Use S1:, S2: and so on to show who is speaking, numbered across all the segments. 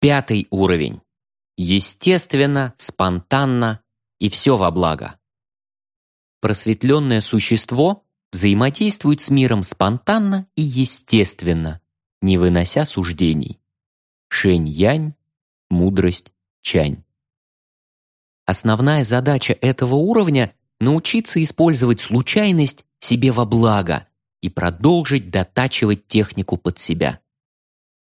S1: Пятый уровень. Естественно, спонтанно и все во благо. Просветленное существо взаимодействует с миром спонтанно и естественно, не вынося суждений. Шень-янь, мудрость чань. Основная задача этого уровня – научиться использовать случайность себе во благо и продолжить дотачивать технику под себя.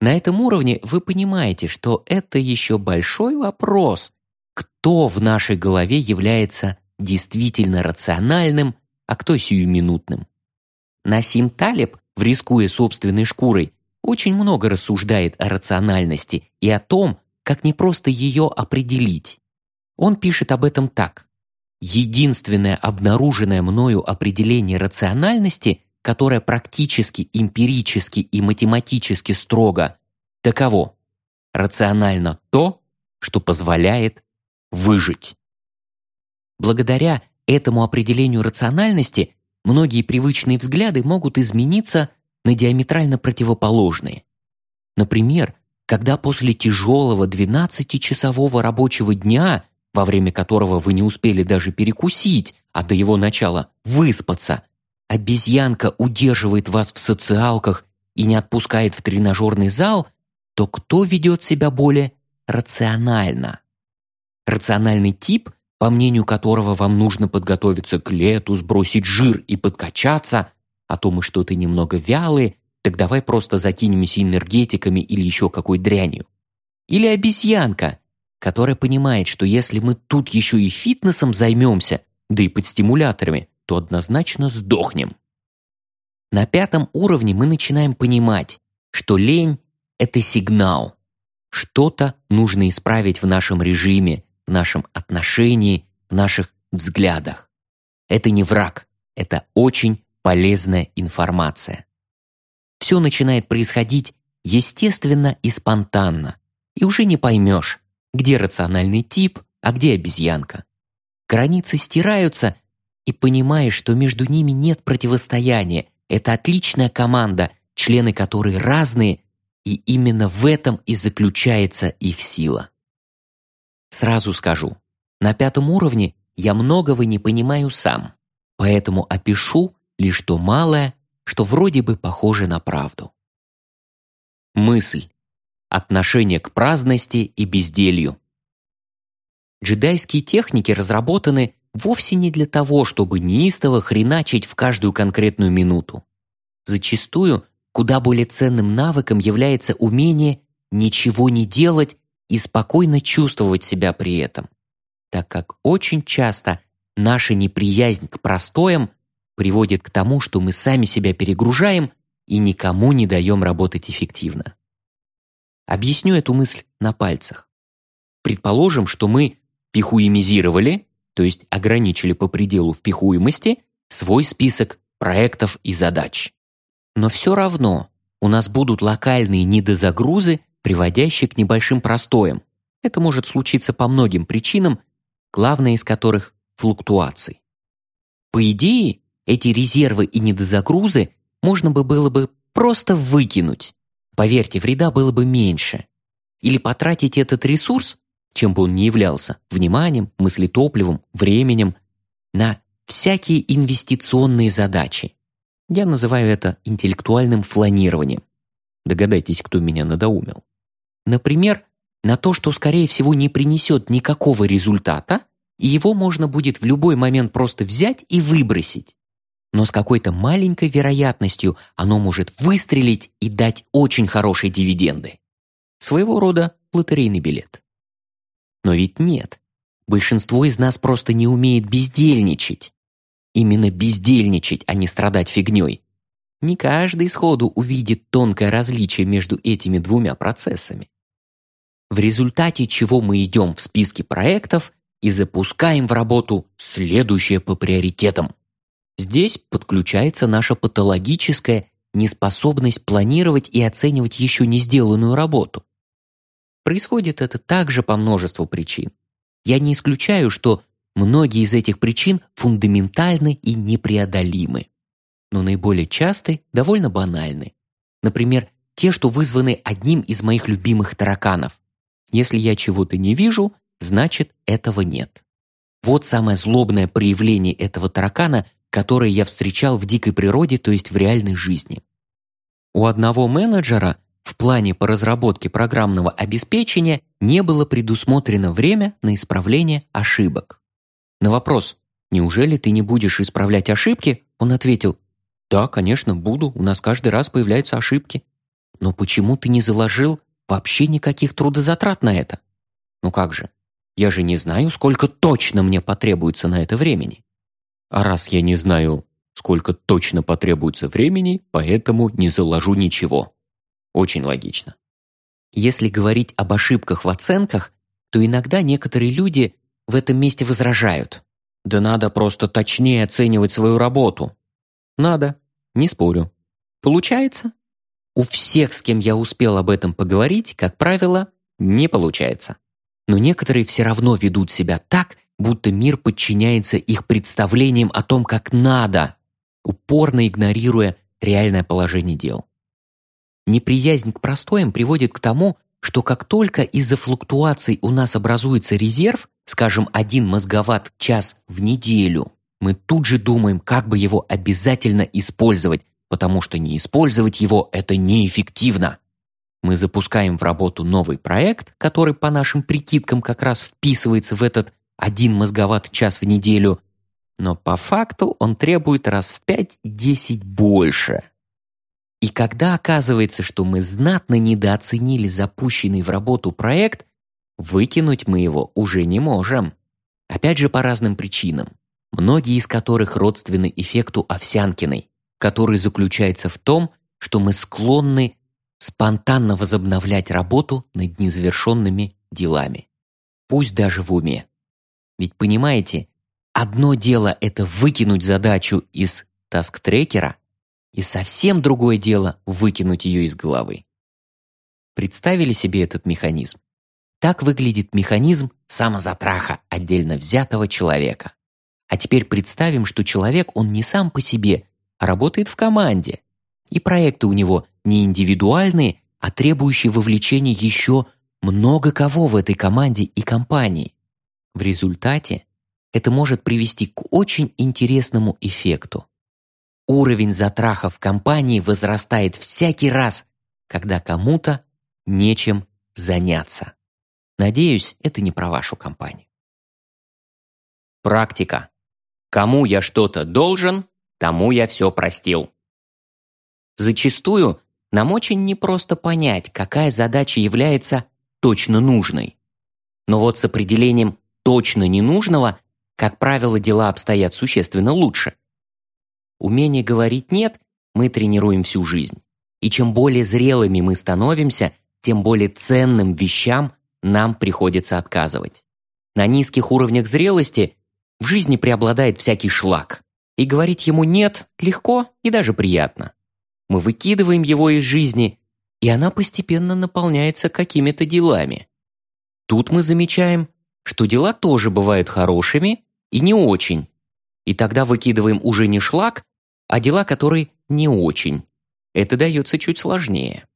S1: На этом уровне вы понимаете, что это еще большой вопрос, кто в нашей голове является действительно рациональным, а кто сиюминутным. Насим Талеб, рискуя собственной шкурой, очень много рассуждает о рациональности и о том, как не просто ее определить. Он пишет об этом так. Единственное обнаруженное мною определение рациональности, которое практически, эмпирически и математически строго, таково. Рационально то, что позволяет выжить. Благодаря этому определению рациональности многие привычные взгляды могут измениться на диаметрально противоположные. Например, когда после тяжелого 12-часового рабочего дня, во время которого вы не успели даже перекусить, а до его начала выспаться, обезьянка удерживает вас в социалках и не отпускает в тренажерный зал, то кто ведет себя более рационально? Рациональный тип, по мнению которого вам нужно подготовиться к лету, сбросить жир и подкачаться, а то мы что-то немного вялые, так давай просто закинемся энергетиками или еще какой дрянью. Или обезьянка, которая понимает, что если мы тут еще и фитнесом займемся, да и под стимуляторами, то однозначно сдохнем. На пятом уровне мы начинаем понимать, что лень – это сигнал. Что-то нужно исправить в нашем режиме, в нашем отношении, в наших взглядах. Это не враг, это очень полезная информация все начинает происходить естественно и спонтанно, и уже не поймешь, где рациональный тип, а где обезьянка. Границы стираются, и понимаешь, что между ними нет противостояния, это отличная команда, члены которой разные, и именно в этом и заключается их сила. Сразу скажу, на пятом уровне я многого не понимаю сам, поэтому опишу лишь то малое, что вроде бы похоже на правду. Мысль. Отношение к праздности и безделью. Джедайские техники разработаны вовсе не для того, чтобы неистово хреначить в каждую конкретную минуту. Зачастую куда более ценным навыком является умение ничего не делать и спокойно чувствовать себя при этом, так как очень часто наша неприязнь к простоям приводит к тому, что мы сами себя перегружаем и никому не даем работать эффективно. Объясню эту мысль на пальцах. Предположим, что мы пихуемизировали, то есть ограничили по пределу впихуемости, свой список проектов и задач. Но все равно у нас будут локальные недозагрузы, приводящие к небольшим простоям. Это может случиться по многим причинам, главная из которых – флуктуации. По идее, эти резервы и недозагрузы можно бы было бы просто выкинуть. Поверьте, вреда было бы меньше. Или потратить этот ресурс, чем бы он ни являлся, вниманием, мыслетопливом, временем, на всякие инвестиционные задачи. Я называю это интеллектуальным фланированием. Догадайтесь, кто меня надоумил. Например, на то, что, скорее всего, не принесет никакого результата, и его можно будет в любой момент просто взять и выбросить но с какой-то маленькой вероятностью оно может выстрелить и дать очень хорошие дивиденды. Своего рода лотерейный билет. Но ведь нет. Большинство из нас просто не умеет бездельничать. Именно бездельничать, а не страдать фигней. Не каждый сходу увидит тонкое различие между этими двумя процессами. В результате чего мы идем в списке проектов и запускаем в работу следующее по приоритетам. Здесь подключается наша патологическая неспособность планировать и оценивать еще не сделанную работу. Происходит это также по множеству причин. Я не исключаю, что многие из этих причин фундаментальны и непреодолимы. Но наиболее частые довольно банальны. Например, те, что вызваны одним из моих любимых тараканов Если я чего-то не вижу, значит этого нет. Вот самое злобное проявление этого таракана, которое я встречал в дикой природе, то есть в реальной жизни. У одного менеджера в плане по разработке программного обеспечения не было предусмотрено время на исправление ошибок. На вопрос «Неужели ты не будешь исправлять ошибки?» он ответил «Да, конечно, буду, у нас каждый раз появляются ошибки». «Но почему ты не заложил вообще никаких трудозатрат на это?» «Ну как же, я же не знаю, сколько точно мне потребуется на это времени». «А раз я не знаю, сколько точно потребуется времени, поэтому не заложу ничего». Очень логично. Если говорить об ошибках в оценках, то иногда некоторые люди в этом месте возражают. Да надо просто точнее оценивать свою работу. Надо, не спорю. Получается? У всех, с кем я успел об этом поговорить, как правило, не получается. Но некоторые все равно ведут себя так, будто мир подчиняется их представлениям о том, как надо, упорно игнорируя реальное положение дел. Неприязнь к простоям приводит к тому, что как только из-за флуктуаций у нас образуется резерв, скажем, один мозговатт-час в неделю, мы тут же думаем, как бы его обязательно использовать, потому что не использовать его – это неэффективно. Мы запускаем в работу новый проект, который по нашим прикидкам как раз вписывается в этот один мозговатт-час в неделю, но по факту он требует раз в 5-10 больше – и когда оказывается, что мы знатно недооценили запущенный в работу проект, выкинуть мы его уже не можем. Опять же по разным причинам, многие из которых родственны эффекту Овсянкиной, который заключается в том, что мы склонны спонтанно возобновлять работу над незавершенными делами. Пусть даже в уме. Ведь понимаете, одно дело это выкинуть задачу из таск-трекера, и совсем другое дело выкинуть ее из головы. Представили себе этот механизм? Так выглядит механизм самозатраха отдельно взятого человека. А теперь представим, что человек, он не сам по себе, а работает в команде. И проекты у него не индивидуальные, а требующие вовлечения еще много кого в этой команде и компании. В результате это может привести к очень интересному эффекту. Уровень затраха в компании возрастает всякий раз, когда кому-то нечем заняться. Надеюсь, это не про вашу компанию. Практика. Кому я что-то должен, тому я все простил. Зачастую нам очень непросто понять, какая задача является точно нужной. Но вот с определением точно ненужного, как правило, дела обстоят существенно лучше – Умение говорить «нет» мы тренируем всю жизнь. И чем более зрелыми мы становимся, тем более ценным вещам нам приходится отказывать. На низких уровнях зрелости в жизни преобладает всякий шлак. И говорить ему «нет» легко и даже приятно. Мы выкидываем его из жизни, и она постепенно наполняется какими-то делами. Тут мы замечаем, что дела тоже бывают хорошими и не очень, и тогда выкидываем уже не шлак, а дела, которые не очень. Это дается чуть сложнее.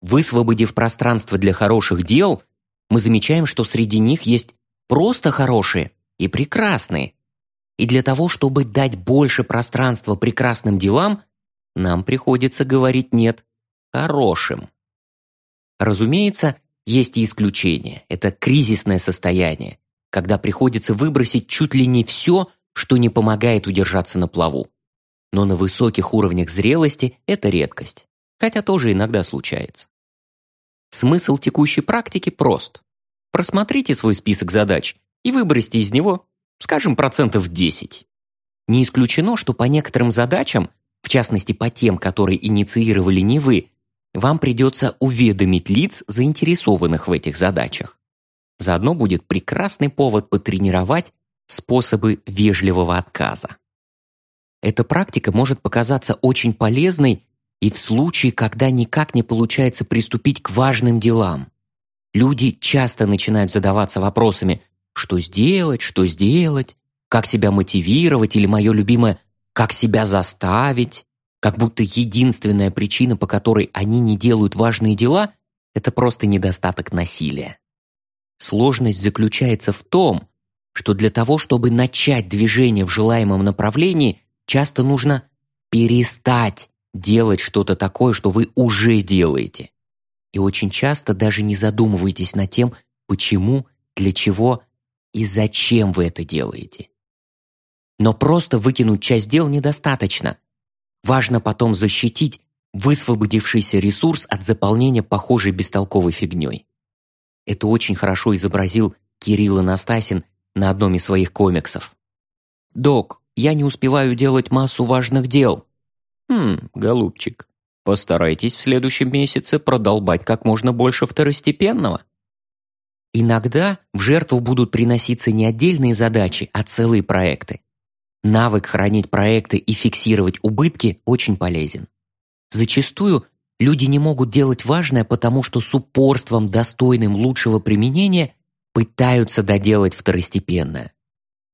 S1: Высвободив пространство для хороших дел, мы замечаем, что среди них есть просто хорошие и прекрасные. И для того, чтобы дать больше пространства прекрасным делам, нам приходится говорить «нет» хорошим. Разумеется, есть и исключения. Это кризисное состояние, когда приходится выбросить чуть ли не все, что не помогает удержаться на плаву. Но на высоких уровнях зрелости это редкость, хотя тоже иногда случается. Смысл текущей практики прост. Просмотрите свой список задач и выбросьте из него, скажем, процентов 10. Не исключено, что по некоторым задачам, в частности по тем, которые инициировали не вы, вам придется уведомить лиц, заинтересованных в этих задачах. Заодно будет прекрасный повод потренировать способы вежливого отказа. Эта практика может показаться очень полезной и в случае, когда никак не получается приступить к важным делам. Люди часто начинают задаваться вопросами «что сделать?», «что сделать?», «как себя мотивировать?» или мое любимое «как себя заставить?», как будто единственная причина, по которой они не делают важные дела, это просто недостаток насилия. Сложность заключается в том, что для того, чтобы начать движение в желаемом направлении, часто нужно перестать делать что-то такое, что вы уже делаете. И очень часто даже не задумываетесь над тем, почему, для чего и зачем вы это делаете. Но просто выкинуть часть дел недостаточно. Важно потом защитить высвободившийся ресурс от заполнения похожей бестолковой фигней. Это очень хорошо изобразил Кирилл Анастасин на одном из своих комиксов. «Док, я не успеваю делать массу важных дел». «Хм, голубчик, постарайтесь в следующем месяце продолбать как можно больше второстепенного». Иногда в жертву будут приноситься не отдельные задачи, а целые проекты. Навык хранить проекты и фиксировать убытки очень полезен. Зачастую люди не могут делать важное, потому что с упорством, достойным лучшего применения, пытаются доделать второстепенное.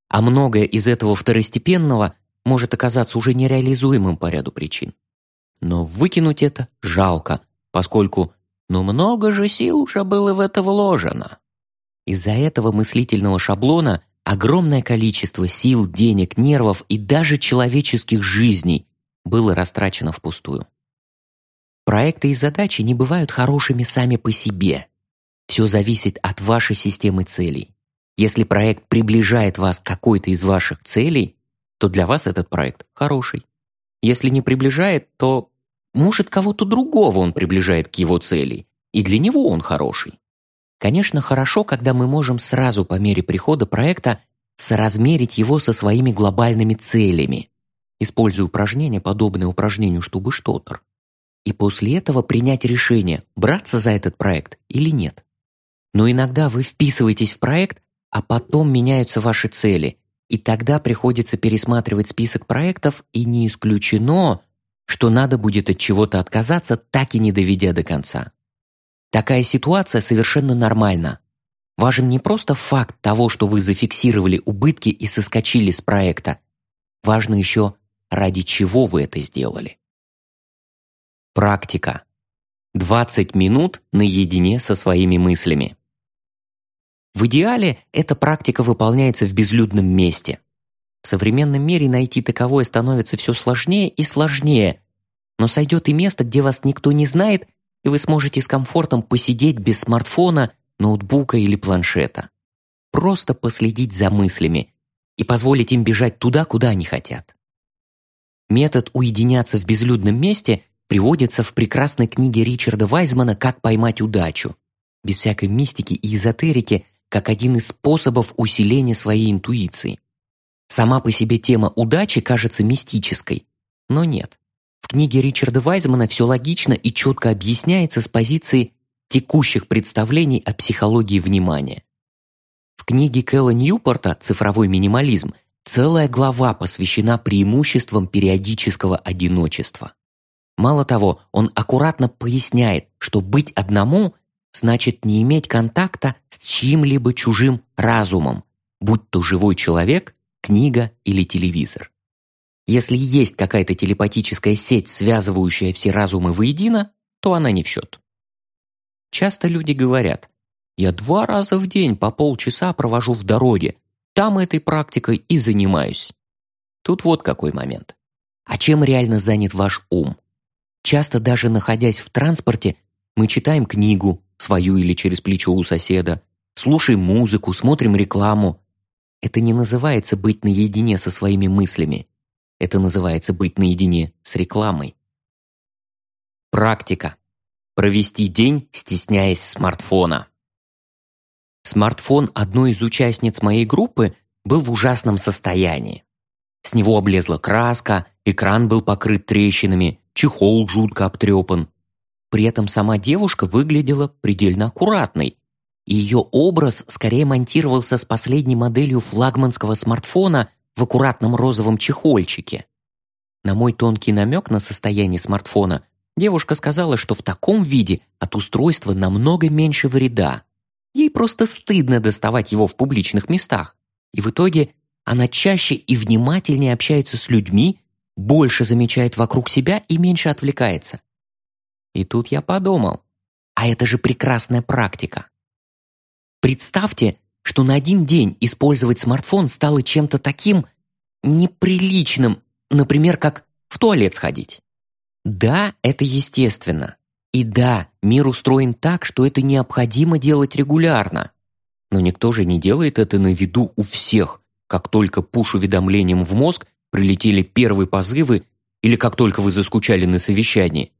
S1: А многое из этого второстепенного может оказаться уже нереализуемым по ряду причин. Но выкинуть это жалко, поскольку «ну много же сил уже было в это вложено». Из-за этого мыслительного шаблона огромное количество сил, денег, нервов и даже человеческих жизней было растрачено впустую. Проекты и задачи не бывают хорошими сами по себе. Все зависит от вашей системы целей. Если проект приближает вас к какой-то из ваших целей, то для вас этот проект хороший. Если не приближает, то, может, кого-то другого он приближает к его цели, и для него он хороший. Конечно, хорошо, когда мы можем сразу по мере прихода проекта соразмерить его со своими глобальными целями, используя упражнение, подобное упражнению «Чтобы что-то», и после этого принять решение, браться за этот проект или нет. Но иногда вы вписываетесь в проект, а потом меняются ваши цели, и тогда приходится пересматривать список проектов, и не исключено, что надо будет от чего-то отказаться, так и не доведя до конца. Такая ситуация совершенно нормальна. Важен не просто факт того, что вы зафиксировали убытки и соскочили с проекта. Важно еще, ради чего вы это сделали. Практика. 20 минут наедине со своими мыслями. В идеале эта практика выполняется в безлюдном месте. В современном мире найти таковое становится все сложнее и сложнее, но сойдет и место, где вас никто не знает и вы сможете с комфортом посидеть без смартфона, ноутбука или планшета. Просто последить за мыслями и позволить им бежать туда, куда они хотят. Метод уединяться в безлюдном месте приводится в прекрасной книге Ричарда Вайзмана «Как поймать удачу», без всякой мистики и эзотерики, как один из способов усиления своей интуиции. Сама по себе тема удачи кажется мистической, но нет. В книге Ричарда Вайзмана все логично и четко объясняется с позиции текущих представлений о психологии внимания. В книге Кэлла Ньюпорта «Цифровой минимализм» целая глава посвящена преимуществам периодического одиночества. Мало того, он аккуратно поясняет, что быть одному значит не иметь контакта чьим-либо чужим разумом, будь то живой человек, книга или телевизор. Если есть какая-то телепатическая сеть, связывающая все разумы воедино, то она не в счет. Часто люди говорят, я два раза в день по полчаса провожу в дороге, там этой практикой и занимаюсь. Тут вот какой момент. А чем реально занят ваш ум? Часто даже находясь в транспорте, мы читаем книгу, свою или через плечо у соседа, слушаем музыку, смотрим рекламу. Это не называется быть наедине со своими мыслями. Это называется быть наедине с рекламой. Практика. Провести день, стесняясь смартфона. Смартфон одной из участниц моей группы был в ужасном состоянии. С него облезла краска, экран был покрыт трещинами, чехол жутко обтрепан. При этом сама девушка выглядела предельно аккуратной, и ее образ скорее монтировался с последней моделью флагманского смартфона в аккуратном розовом чехольчике. На мой тонкий намек на состояние смартфона девушка сказала, что в таком виде от устройства намного меньше вреда. Ей просто стыдно доставать его в публичных местах. И в итоге она чаще и внимательнее общается с людьми, больше замечает вокруг себя и меньше отвлекается. И тут я подумал, а это же прекрасная практика. Представьте, что на один день использовать смартфон стало чем-то таким неприличным, например, как в туалет сходить. Да, это естественно. И да, мир устроен так, что это необходимо делать регулярно. Но никто же не делает это на виду у всех, как только пуш-уведомлением в мозг прилетели первые позывы или как только вы заскучали на совещании.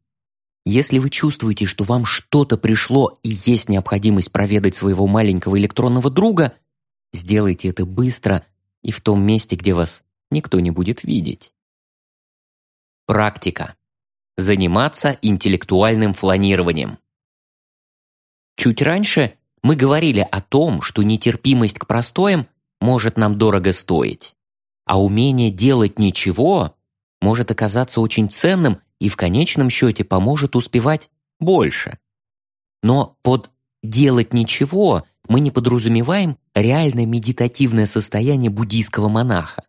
S1: Если вы чувствуете, что вам что-то пришло и есть необходимость проведать своего маленького электронного друга, сделайте это быстро и в том месте, где вас никто не будет видеть. Практика. Заниматься интеллектуальным фланированием. Чуть раньше мы говорили о том, что нетерпимость к простоям может нам дорого стоить, а умение делать ничего может оказаться очень ценным и в конечном счете поможет успевать больше. Но под «делать ничего» мы не подразумеваем реальное медитативное состояние буддийского монаха.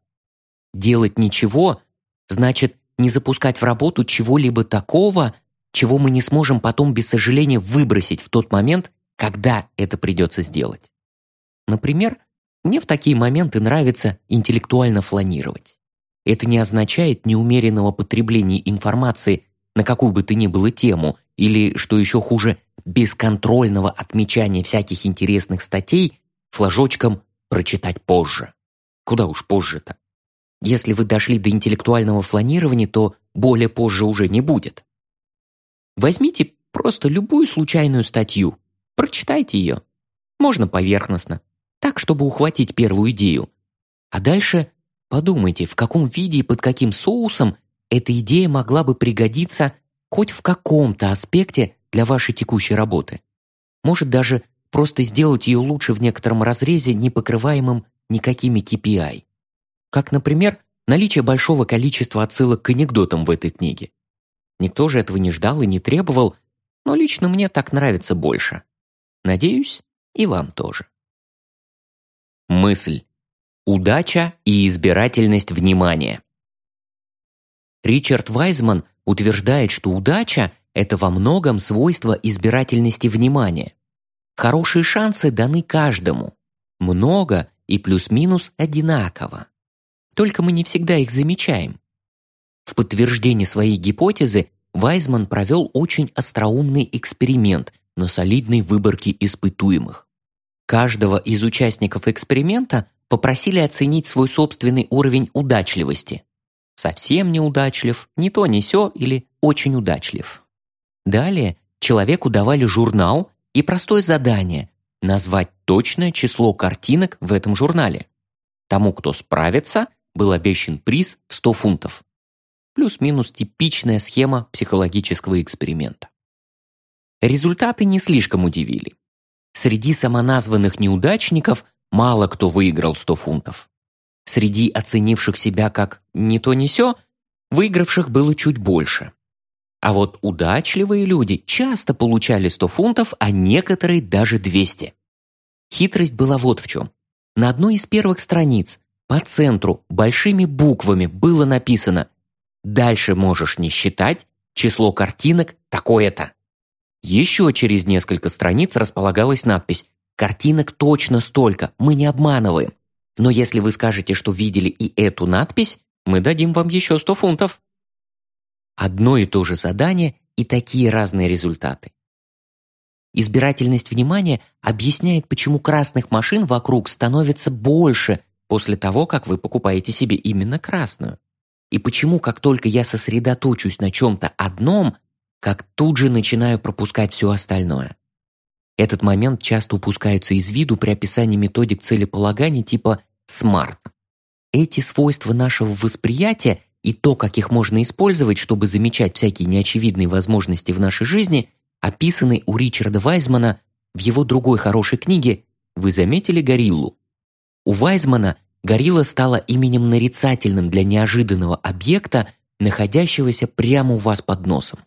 S1: Делать ничего значит не запускать в работу чего-либо такого, чего мы не сможем потом без сожаления выбросить в тот момент, когда это придется сделать. Например, мне в такие моменты нравится интеллектуально фланировать. Это не означает неумеренного потребления информации на какую бы то ни было тему или, что еще хуже, бесконтрольного отмечания всяких интересных статей флажочком «прочитать позже». Куда уж позже-то. Если вы дошли до интеллектуального фланирования, то более позже уже не будет. Возьмите просто любую случайную статью, прочитайте ее. Можно поверхностно, так, чтобы ухватить первую идею. А дальше подумайте, в каком виде и под каким соусом эта идея могла бы пригодиться хоть в каком-то аспекте для вашей текущей работы. Может даже просто сделать ее лучше в некотором разрезе, не покрываемым никакими KPI. Как, например, наличие большого количества отсылок к анекдотам в этой книге. Никто же этого не ждал и не требовал, но лично мне так нравится больше. Надеюсь, и вам тоже. Мысль. Удача и избирательность внимания. Ричард Вайзман утверждает, что удача – это во многом свойство избирательности внимания. Хорошие шансы даны каждому. Много и плюс-минус одинаково. Только мы не всегда их замечаем. В подтверждение своей гипотезы Вайзман провел очень остроумный эксперимент на солидной выборке испытуемых. Каждого из участников эксперимента попросили оценить свой собственный уровень удачливости. Совсем неудачлив, не то не сё или очень удачлив. Далее человеку давали журнал и простое задание – назвать точное число картинок в этом журнале. Тому, кто справится, был обещан приз в 100 фунтов. Плюс-минус типичная схема психологического эксперимента. Результаты не слишком удивили. Среди самоназванных неудачников мало кто выиграл 100 фунтов. Среди оценивших себя как «не то не сё» выигравших было чуть больше. А вот удачливые люди часто получали 100 фунтов, а некоторые даже 200. Хитрость была вот в чем. На одной из первых страниц по центру большими буквами было написано «Дальше можешь не считать, число картинок такое-то». Еще через несколько страниц располагалась надпись «Картинок точно столько, мы не обманываем. Но если вы скажете, что видели и эту надпись, мы дадим вам еще 100 фунтов». Одно и то же задание и такие разные результаты. Избирательность внимания объясняет, почему красных машин вокруг становится больше после того, как вы покупаете себе именно красную. И почему, как только я сосредоточусь на чем-то одном, как тут же начинаю пропускать все остальное. Этот момент часто упускается из виду при описании методик целеполагания типа SMART. Эти свойства нашего восприятия и то, как их можно использовать, чтобы замечать всякие неочевидные возможности в нашей жизни, описаны у Ричарда Вайзмана в его другой хорошей книге «Вы заметили гориллу?». У Вайзмана горилла стала именем нарицательным для неожиданного объекта, находящегося прямо у вас под носом.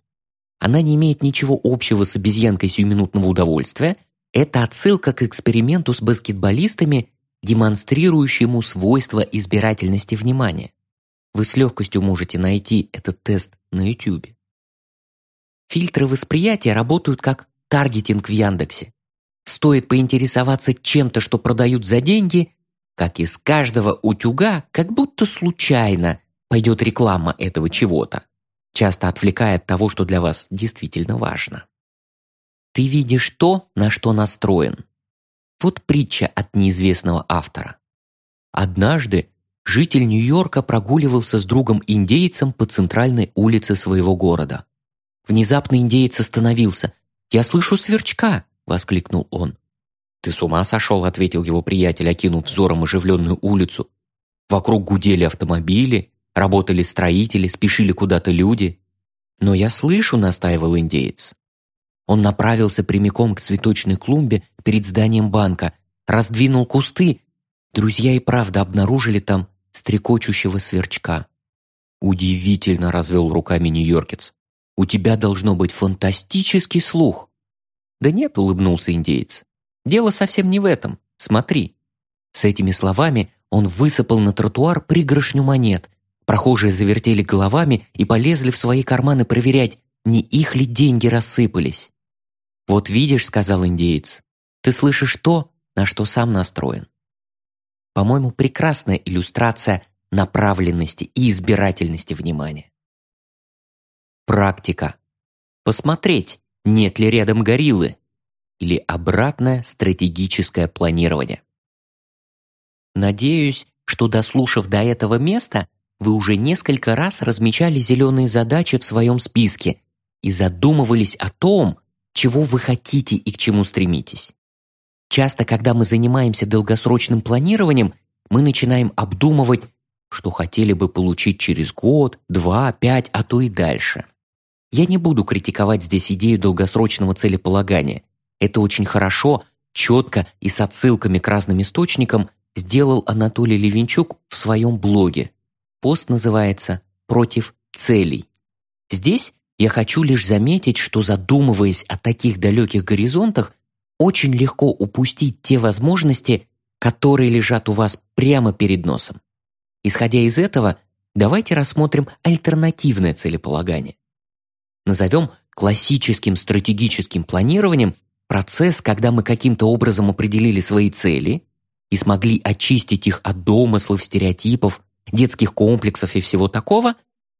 S1: Она не имеет ничего общего с обезьянкой сиюминутного удовольствия, это отсылка к эксперименту с баскетболистами, демонстрирующему свойства избирательности внимания. Вы с легкостью можете найти этот тест на YouTube. Фильтры восприятия работают как таргетинг в Яндексе. стоит поинтересоваться чем-то, что продают за деньги, как из каждого утюга, как будто случайно, пойдет реклама этого чего-то, часто отвлекая от того, что для вас действительно важно. Ты видишь то, на что настроен. Вот притча от неизвестного автора. Однажды житель Нью-Йорка прогуливался с другом-индейцем по центральной улице своего города. Внезапно индеец остановился. «Я слышу сверчка!» — воскликнул он. «Ты с ума сошел?» — ответил его приятель, окинув взором оживленную улицу. Вокруг гудели автомобили, работали строители, спешили куда-то люди. «Но я слышу», — настаивал индеец. Он направился прямиком к цветочной клумбе перед зданием банка, раздвинул кусты. Друзья и правда обнаружили там стрекочущего сверчка. «Удивительно!» — развел руками нью-йоркец. «У тебя должно быть фантастический слух!» «Да нет», — улыбнулся индеец. «Дело совсем не в этом. Смотри». С этими словами он высыпал на тротуар пригоршню монет. Прохожие завертели головами и полезли в свои карманы проверять, не их ли деньги рассыпались. «Вот видишь», — сказал индеец, — «ты слышишь то, на что сам настроен». По-моему, прекрасная иллюстрация направленности и избирательности внимания. Практика. Посмотреть, нет ли рядом гориллы, или обратное стратегическое планирование. Надеюсь, что дослушав до этого места, вы уже несколько раз размечали зеленые задачи в своем списке и задумывались о том, чего вы хотите и к чему стремитесь. Часто, когда мы занимаемся долгосрочным планированием, мы начинаем обдумывать, что хотели бы получить через год, два, пять, а то и дальше. Я не буду критиковать здесь идею долгосрочного целеполагания. Это очень хорошо, четко и с отсылками к разным источникам сделал Анатолий Левенчук в своем блоге. Пост называется «Против целей». Здесь я хочу лишь заметить, что задумываясь о таких далеких горизонтах, очень легко упустить те возможности, которые лежат у вас прямо перед носом. Исходя из этого, давайте рассмотрим альтернативное целеполагание. Назовем классическим стратегическим планированием процесс, когда мы каким-то образом определили свои цели и смогли очистить их от домыслов, стереотипов, детских комплексов и всего такого,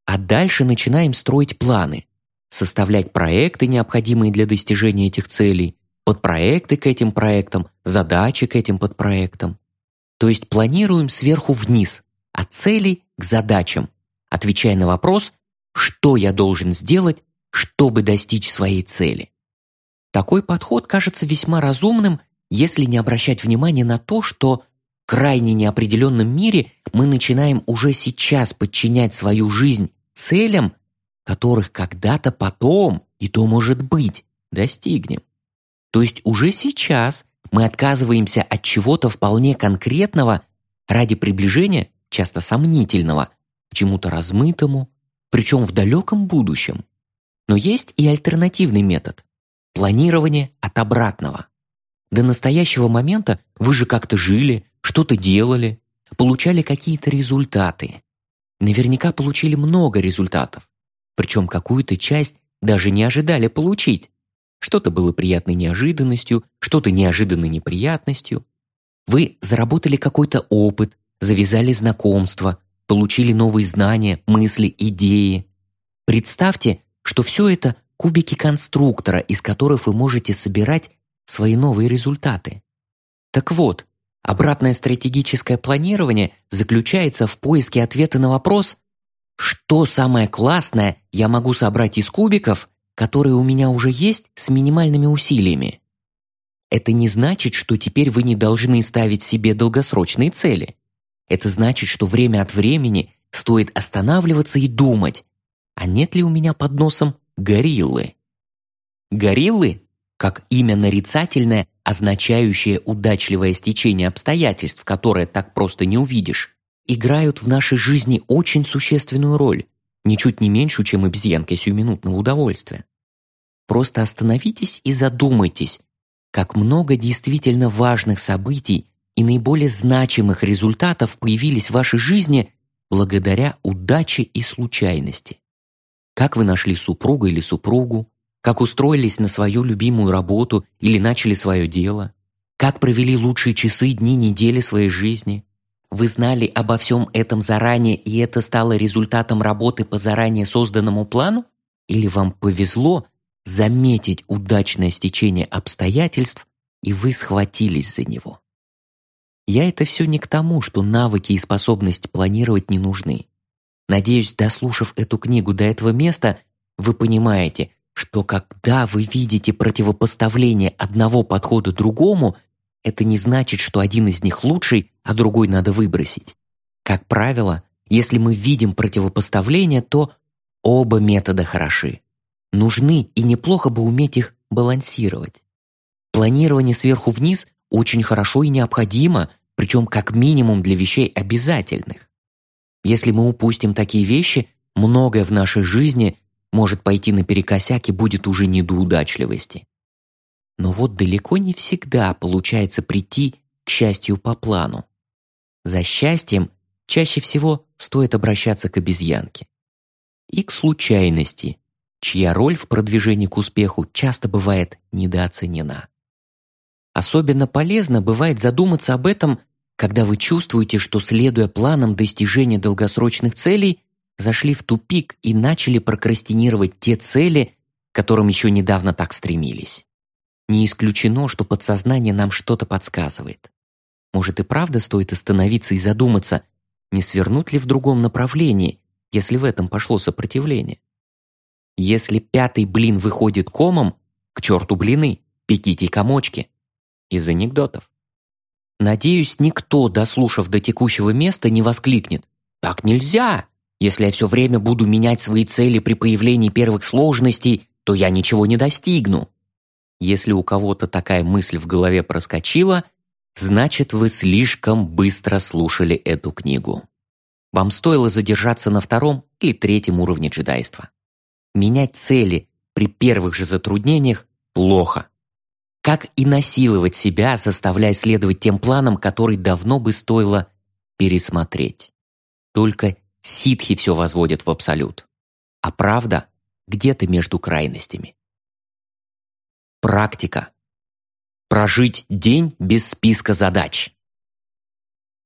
S1: а дальше начинаем строить планы, составлять проекты, необходимые для достижения этих целей, подпроекты к этим проектам, задачи к этим подпроектам. То есть планируем сверху вниз, от целей к задачам, отвечая на вопрос, что я должен сделать, чтобы достичь своей цели. Такой подход кажется весьма разумным, если не обращать внимания на то, что крайне неопределенном мире мы начинаем уже сейчас подчинять свою жизнь целям, которых когда-то потом, и то может быть, достигнем. То есть уже сейчас мы отказываемся от чего-то вполне конкретного ради приближения, часто сомнительного, к чему-то размытому, причем в далеком будущем. Но есть и альтернативный метод – планирование от обратного. До настоящего момента вы же как-то жили, что-то делали, получали какие-то результаты. Наверняка получили много результатов причем какую-то часть даже не ожидали получить. Что-то было приятной неожиданностью, что-то неожиданной неприятностью. Вы заработали какой-то опыт, завязали знакомства, получили новые знания, мысли, идеи. Представьте, что все это кубики конструктора, из которых вы можете собирать свои новые результаты. Так вот, обратное стратегическое планирование заключается в поиске ответа на вопрос, что самое классное я могу собрать из кубиков, которые у меня уже есть с минимальными усилиями? Это не значит, что теперь вы не должны ставить себе долгосрочные цели. Это значит, что время от времени стоит останавливаться и думать, а нет ли у меня под носом гориллы? Гориллы, как имя нарицательное, означающее удачливое стечение обстоятельств, которое так просто не увидишь, играют в нашей жизни очень существенную роль, ничуть не меньшую, чем обезьянка сиюминутного удовольствия. Просто остановитесь и задумайтесь, как много действительно важных событий и наиболее значимых результатов появились в вашей жизни благодаря удаче и случайности. Как вы нашли супруга или супругу, как устроились на свою любимую работу или начали свое дело, как провели лучшие часы, дни, недели своей жизни. Вы знали обо всем этом заранее, и это стало результатом работы по заранее созданному плану? Или вам повезло заметить удачное стечение обстоятельств, и вы схватились за него? Я это все не к тому, что навыки и способность планировать не нужны. Надеюсь, дослушав эту книгу до этого места, вы понимаете, что когда вы видите противопоставление одного подхода другому, это не значит, что один из них лучший, а другой надо выбросить. Как правило, если мы видим противопоставление, то оба метода хороши. Нужны и неплохо бы уметь их балансировать. Планирование сверху вниз очень хорошо и необходимо, причем как минимум для вещей обязательных. Если мы упустим такие вещи, многое в нашей жизни может пойти наперекосяк и будет уже не до удачливости. Но вот далеко не всегда получается прийти к счастью по плану. За счастьем чаще всего стоит обращаться к обезьянке. И к случайности, чья роль в продвижении к успеху часто бывает недооценена. Особенно полезно бывает задуматься об этом когда вы чувствуете, что, следуя планам достижения долгосрочных целей, зашли в тупик и начали прокрастинировать те цели, к которым еще недавно так стремились. Не исключено, что подсознание нам что-то подсказывает. Может и правда стоит остановиться и задуматься, не свернуть ли в другом направлении, если в этом пошло сопротивление. Если пятый блин выходит комом, к черту блины, пеките комочки. Из анекдотов. Надеюсь, никто, дослушав до текущего места, не воскликнет «Так нельзя! Если я все время буду менять свои цели при появлении первых сложностей, то я ничего не достигну». Если у кого-то такая мысль в голове проскочила, значит, вы слишком быстро слушали эту книгу. Вам стоило задержаться на втором или третьем уровне джедайства. Менять цели при первых же затруднениях плохо как и насиловать себя, заставляя следовать тем планам, которые давно бы стоило пересмотреть. Только ситхи все возводят в абсолют, а правда где-то между крайностями. Практика. Прожить день без списка задач.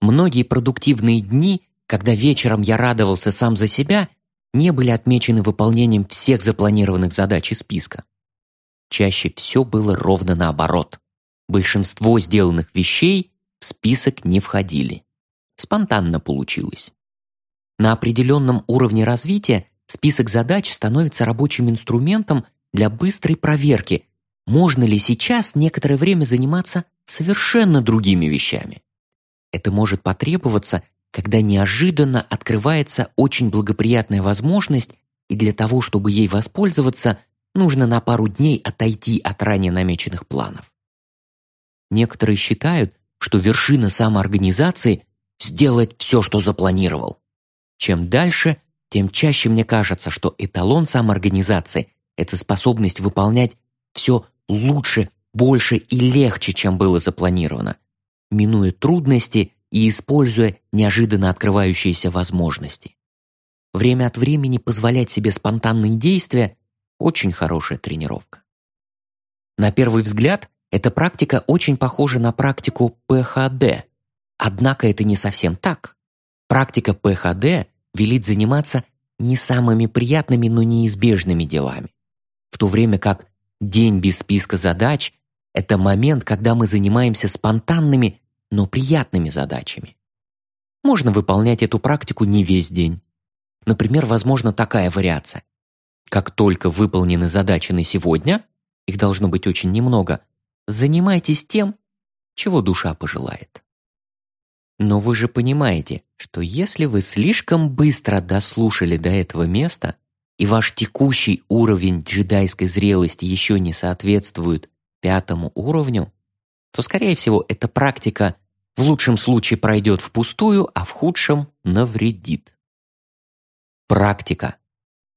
S1: Многие продуктивные дни, когда вечером я радовался сам за себя, не были отмечены выполнением всех запланированных задач из списка. Чаще все было ровно наоборот. Большинство сделанных вещей в список не входили. Спонтанно получилось. На определенном уровне развития список задач становится рабочим инструментом для быстрой проверки, можно ли сейчас некоторое время заниматься совершенно другими вещами. Это может потребоваться, когда неожиданно открывается очень благоприятная возможность, и для того, чтобы ей воспользоваться – нужно на пару дней отойти от ранее намеченных планов. Некоторые считают, что вершина самоорганизации – сделать все, что запланировал. Чем дальше, тем чаще мне кажется, что эталон самоорганизации – это способность выполнять все лучше, больше и легче, чем было запланировано, минуя трудности и используя неожиданно открывающиеся возможности. Время от времени позволять себе спонтанные действия очень хорошая тренировка. На первый взгляд, эта практика очень похожа на практику ПХД. Однако это не совсем так. Практика ПХД велит заниматься не самыми приятными, но неизбежными делами. В то время как день без списка задач – это момент, когда мы занимаемся спонтанными, но приятными задачами. Можно выполнять эту практику не весь день. Например, возможна такая вариация. Как только выполнены задачи на сегодня, их должно быть очень немного, занимайтесь тем, чего душа пожелает. Но вы же понимаете, что если вы слишком быстро дослушали до этого места, и ваш текущий уровень джедайской зрелости еще не соответствует пятому уровню, то, скорее всего, эта практика в лучшем случае пройдет впустую, а в худшем навредит. Практика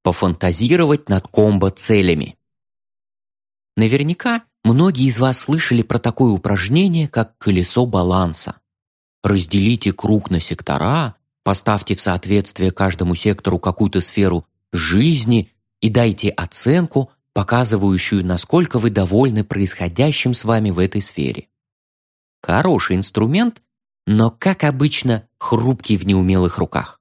S1: пофантазировать над комбо-целями. Наверняка многие из вас слышали про такое упражнение, как колесо баланса. Разделите круг на сектора, поставьте в соответствие каждому сектору какую-то сферу жизни и дайте оценку, показывающую, насколько вы довольны происходящим с вами в этой сфере. Хороший инструмент, но, как обычно, хрупкий в неумелых руках.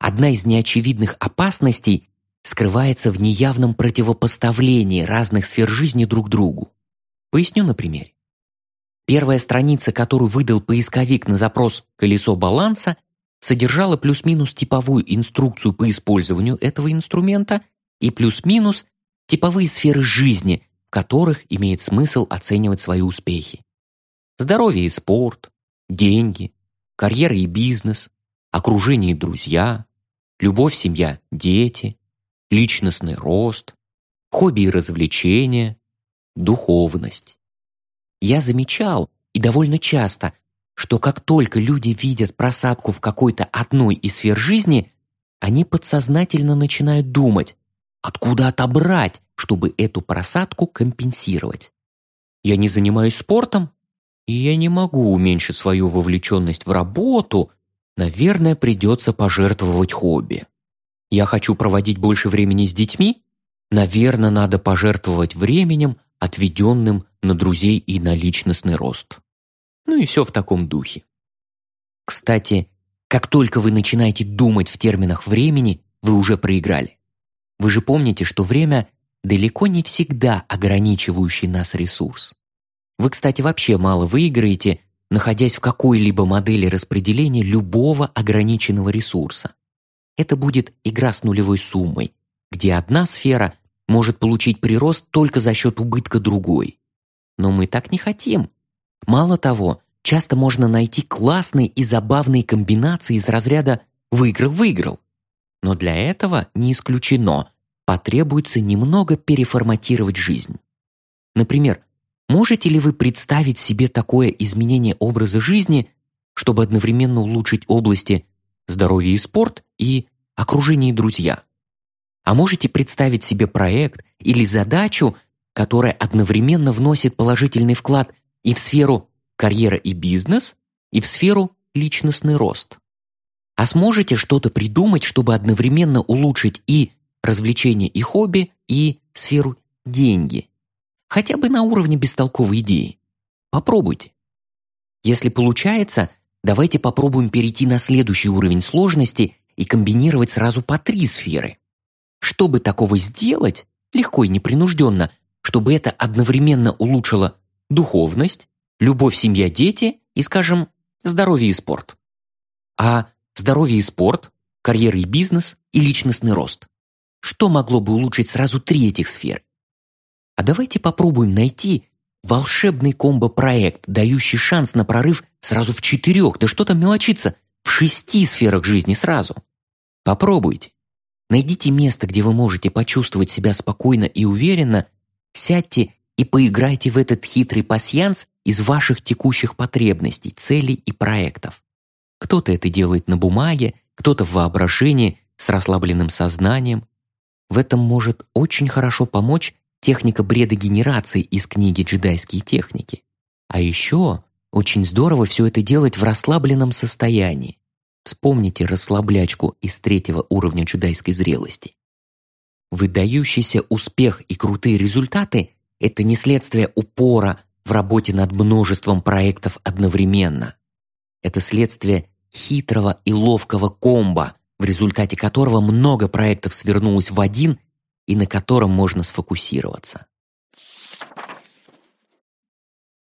S1: Одна из неочевидных опасностей скрывается в неявном противопоставлении разных сфер жизни друг другу. Поясню на примере. Первая страница, которую выдал поисковик на запрос «Колесо баланса», содержала плюс-минус типовую инструкцию по использованию этого инструмента и плюс-минус типовые сферы жизни, в которых имеет смысл оценивать свои успехи. Здоровье и спорт, деньги, карьера и бизнес, окружение и друзья, любовь, семья, дети, личностный рост, хобби и развлечения, духовность. Я замечал, и довольно часто, что как только люди видят просадку в какой-то одной из сфер жизни, они подсознательно начинают думать, откуда отобрать, чтобы эту просадку компенсировать. Я не занимаюсь спортом, и я не могу уменьшить свою вовлеченность в работу, наверное, придется пожертвовать хобби. Я хочу проводить больше времени с детьми, наверное, надо пожертвовать временем, отведенным на друзей и на личностный рост. Ну и все в таком духе. Кстати, как только вы начинаете думать в терминах времени, вы уже проиграли. Вы же помните, что время далеко не всегда ограничивающий нас ресурс. Вы, кстати, вообще мало выиграете, находясь в какой-либо модели распределения любого ограниченного ресурса. Это будет игра с нулевой суммой, где одна сфера может получить прирост только за счет убытка другой. Но мы так не хотим. Мало того, часто можно найти классные и забавные комбинации из разряда «выиграл-выиграл». Но для этого не исключено, потребуется немного переформатировать жизнь. Например, можете ли вы представить себе такое изменение образа жизни, чтобы одновременно улучшить области здоровье и спорт и окружение и друзья? А можете представить себе проект или задачу, которая одновременно вносит положительный вклад и в сферу карьера и бизнес, и в сферу личностный рост? А сможете что-то придумать, чтобы одновременно улучшить и развлечения и хобби, и сферу деньги? Хотя бы на уровне бестолковой идеи. Попробуйте. Если получается, давайте попробуем перейти на следующий уровень сложности и комбинировать сразу по три сферы. Чтобы такого сделать, легко и непринужденно, чтобы это одновременно улучшило духовность, любовь, семья, дети и, скажем, здоровье и спорт. А здоровье и спорт, карьера и бизнес и личностный рост. Что могло бы улучшить сразу три этих сферы? А давайте попробуем найти волшебный комбо-проект, дающий шанс на прорыв сразу в четырех, да что там мелочиться, в шести сферах жизни сразу. Попробуйте. Найдите место, где вы можете почувствовать себя спокойно и уверенно, сядьте и поиграйте в этот хитрый пасьянс из ваших текущих потребностей, целей и проектов. Кто-то это делает на бумаге, кто-то в воображении, с расслабленным сознанием. В этом может очень хорошо помочь техника бредогенерации из книги «Джедайские техники». А еще очень здорово все это делать в расслабленном состоянии. Вспомните расслаблячку из третьего уровня джедайской зрелости. Выдающийся успех и крутые результаты – это не следствие упора в работе над множеством проектов одновременно. Это следствие хитрого и ловкого комбо, в результате которого много проектов свернулось в один и на котором можно сфокусироваться.